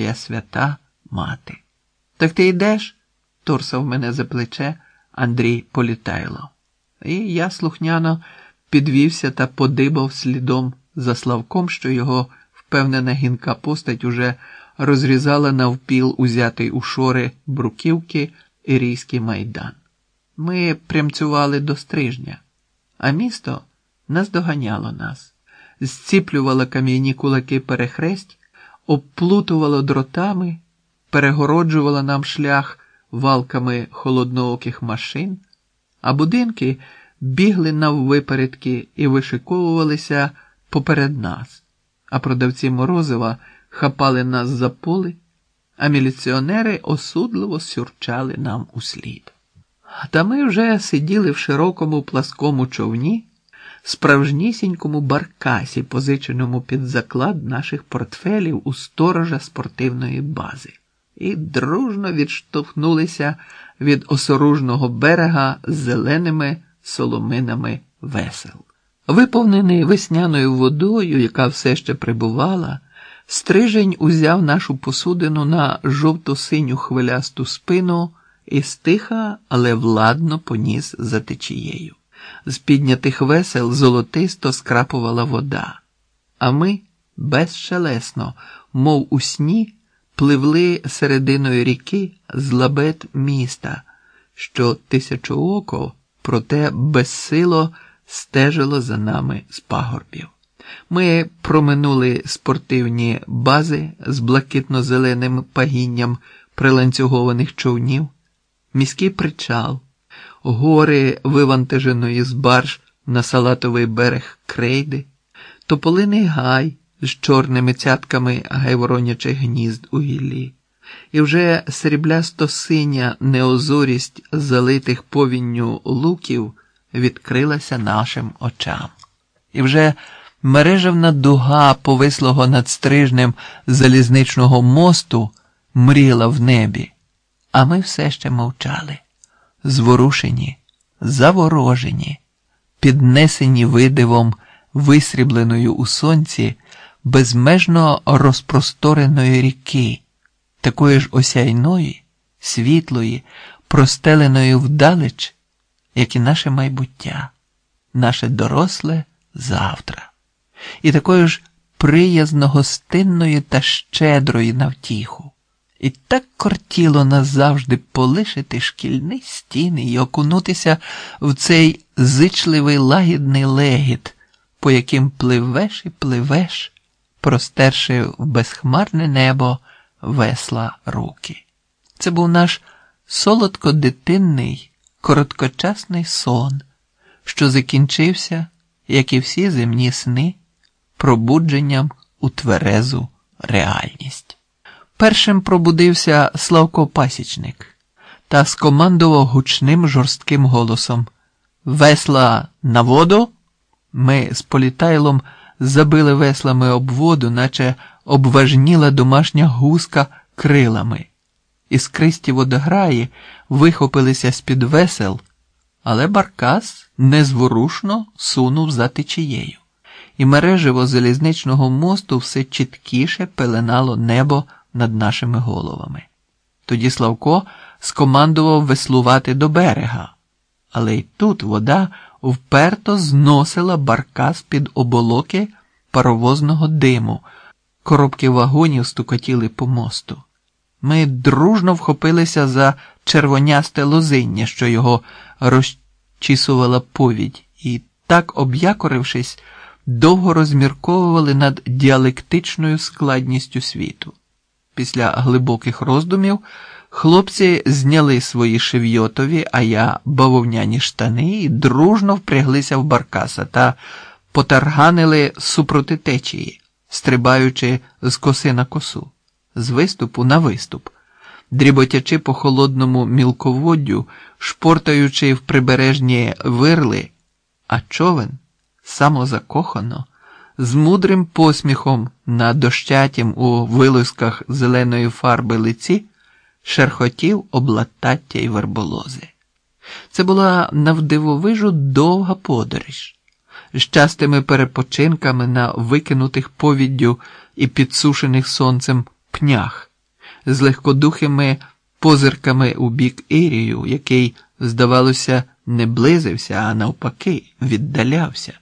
Я свята мати. Так ти йдеш? торсав мене за плече Андрій Політайло. І я слухняно підвівся та подибав слідом за Славком, що його впевнена гінка постать уже розрізала навпіл узятий у шори бруківки Ірійський майдан. Ми прямцювали до стрижня, а місто наздоганяло нас, зціплювало кам'яні кулаки перехресть, обплутувало дротами, перегороджувало нам шлях валками холоднооких машин, а будинки бігли наввипередки і вишиковувалися поперед нас, а продавці морозива хапали нас за поли, а міліціонери осудливо сюрчали нам услід. Та ми вже сиділи в широкому пласкому човні, справжнісінькому баркасі, позиченому під заклад наших портфелів у сторожа спортивної бази, і дружно відштовхнулися від осоружного берега з зеленими соломинами весел. Виповнений весняною водою, яка все ще прибувала, стрижень узяв нашу посудину на жовто-синю хвилясту спину і стиха, але владно поніс за течією. З піднятих весел золотисто скрапувала вода, а ми безшелесно, мов у сні, пливли серединою ріки з лабет міста, що тисячооко, проте безсило стежило за нами з пагорбів. Ми проминули спортивні бази з блакитно-зеленим пагінням приланцюгованих човнів, міський причал, гори вивантаженої з барж на салатовий берег крейди, тополиний гай з чорними цятками гайворонячих гнізд у гіллі, і вже сріблясто синя неозорість залитих повінню луків відкрилася нашим очам. І вже мережевна дуга повислого над стрижнем залізничного мосту мріла в небі, а ми все ще мовчали, зворушені, заворожені, піднесені видивом висрібленою у сонці безмежно розпростореної ріки, такої ж осяйної, світлої, простеленої вдалеч, як і наше майбуття, наше доросле завтра, і такої ж приязно гостинної та щедрої на втіху. І так кортіло назавжди полишити шкільні стіни і окунутися в цей зичливий лагідний легіт, по яким пливеш і пливеш, простерши в безхмарне небо весла руки. Це був наш солодко дитинний, короткочасний сон, що закінчився, як і всі земні сни, пробудженням у тверезу реальність. Першим пробудився Славко Пасічник та скомандував гучним жорстким голосом Весла на воду. Ми з політайлом забили веслами об воду, наче обважніла домашня гуска крилами. Іскристі водограї вихопилися з-під весел, але Баркас незворушно сунув за течією, і мережево залізничного мосту все чіткіше пеленало небо над нашими головами. Тоді Славко скомандував веслувати до берега, але й тут вода вперто зносила баркас під оболоки паровозного диму, коробки вагонів стукотіли по мосту. Ми дружно вхопилися за червонясте лозиння, що його розчісувала повідь, і так, об'якорившись, довго розмірковували над діалектичною складністю світу. Після глибоких роздумів хлопці зняли свої шевйотові, а я бавовняні штани і дружно впряглися в баркаса та потарганили супроти течії, стрибаючи з коси на косу, з виступу на виступ, дріботячи по холодному мілководдю, шпортаючи в прибережні вирли, а човен самозакохано з мудрим посміхом на дощатім у вилисках зеленої фарби лиці шерхотів облатаття й верболози. Це була навдивовижу довга подорож, з частими перепочинками на викинутих повіддю і підсушених сонцем пнях. з легкодухими позирками у бік Ірію, який, здавалося, не близився, а навпаки, віддалявся.